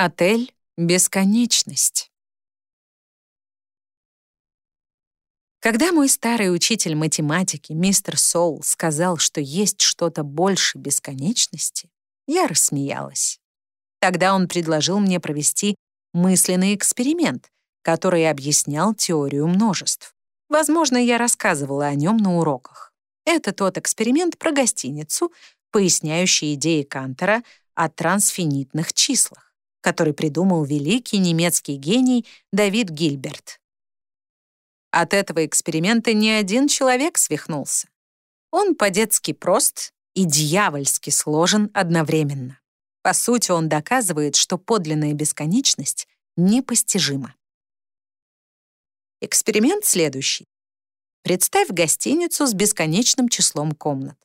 Отель «Бесконечность». Когда мой старый учитель математики, мистер Соул, сказал, что есть что-то больше бесконечности, я рассмеялась. Тогда он предложил мне провести мысленный эксперимент, который объяснял теорию множеств. Возможно, я рассказывала о нем на уроках. Это тот эксперимент про гостиницу, поясняющий идеи Кантера о трансфинитных числах который придумал великий немецкий гений Давид Гильберт. От этого эксперимента ни один человек свихнулся. Он по-детски прост и дьявольски сложен одновременно. По сути, он доказывает, что подлинная бесконечность непостижима. Эксперимент следующий. Представь гостиницу с бесконечным числом комнат.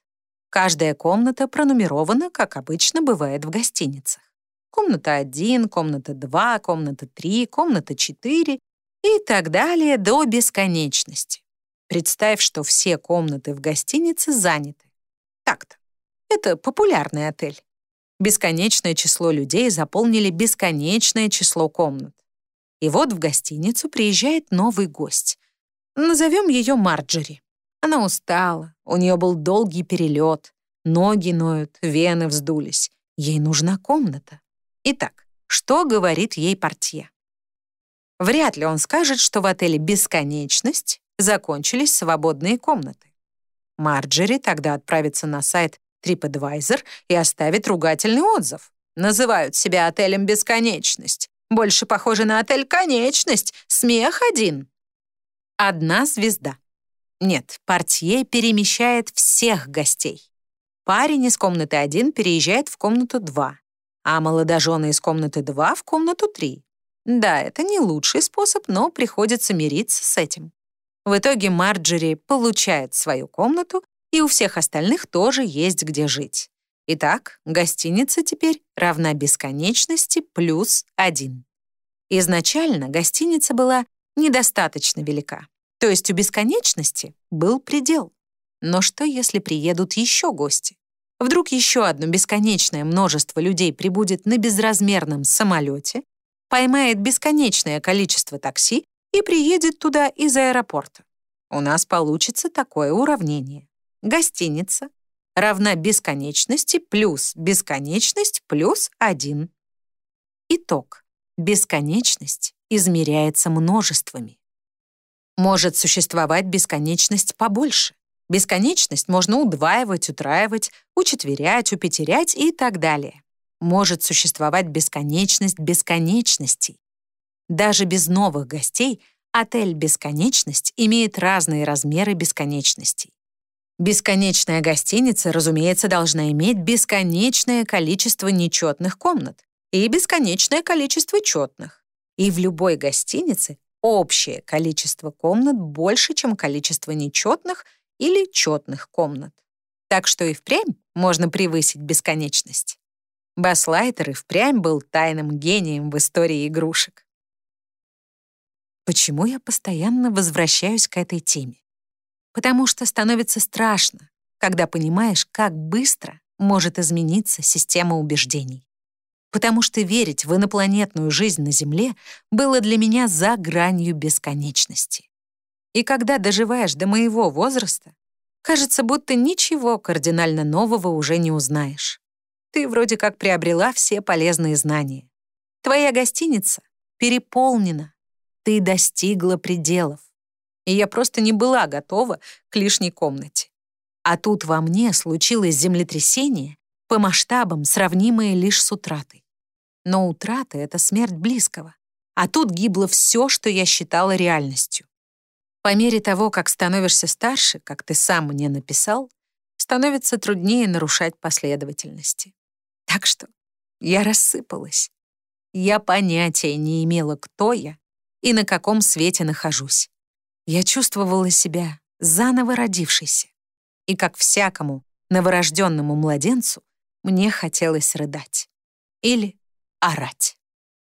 Каждая комната пронумерована, как обычно бывает в гостиницах. Комната 1, комната 2, комната 3, комната 4 и так далее до бесконечности. Представь, что все комнаты в гостинице заняты. Так-то. Это популярный отель. Бесконечное число людей заполнили бесконечное число комнат. И вот в гостиницу приезжает новый гость. Назовем ее Марджери. Она устала, у нее был долгий перелет, ноги ноют, вены вздулись. Ей нужна комната. Итак, что говорит ей портье? Вряд ли он скажет, что в отеле «Бесконечность» закончились свободные комнаты. Марджери тогда отправится на сайт TripAdvisor и оставит ругательный отзыв. Называют себя отелем «Бесконечность». Больше похоже на отель «Конечность». Смех один. Одна звезда. Нет, портье перемещает всех гостей. Парень из комнаты 1 переезжает в комнату 2 а молодожены из комнаты 2 в комнату 3. Да, это не лучший способ, но приходится мириться с этим. В итоге Марджери получает свою комнату, и у всех остальных тоже есть где жить. Итак, гостиница теперь равна бесконечности плюс один. Изначально гостиница была недостаточно велика, то есть у бесконечности был предел. Но что, если приедут еще гости? Вдруг еще одно бесконечное множество людей прибудет на безразмерном самолете, поймает бесконечное количество такси и приедет туда из аэропорта. У нас получится такое уравнение. Гостиница равна бесконечности плюс бесконечность плюс 1. Итог. Бесконечность измеряется множествами. Может существовать бесконечность побольше. Бесконечность можно удваивать, утраивать, учетверять, упетерять и так далее. Может существовать бесконечность бесконечностей. Даже без новых гостей отель «Бесконечность» имеет разные размеры бесконечностей. Бесконечная гостиница, разумеется, должна иметь бесконечное количество нечетных комнат и бесконечное количество четных. И в любой гостинице общее количество комнат больше, чем количество нечетных или четных комнат. Так что и впрямь можно превысить бесконечность. Баслайтер и впрямь был тайным гением в истории игрушек. Почему я постоянно возвращаюсь к этой теме? Потому что становится страшно, когда понимаешь, как быстро может измениться система убеждений. Потому что верить в инопланетную жизнь на Земле было для меня за гранью бесконечности. И когда доживаешь до моего возраста, кажется, будто ничего кардинально нового уже не узнаешь. Ты вроде как приобрела все полезные знания. Твоя гостиница переполнена. Ты достигла пределов. И я просто не была готова к лишней комнате. А тут во мне случилось землетрясение по масштабам, сравнимое лишь с утратой. Но утрата — это смерть близкого. А тут гибло все, что я считала реальностью. По мере того, как становишься старше, как ты сам мне написал, становится труднее нарушать последовательности. Так что я рассыпалась. Я понятия не имела, кто я и на каком свете нахожусь. Я чувствовала себя заново родившейся. И как всякому новорожденному младенцу мне хотелось рыдать или орать.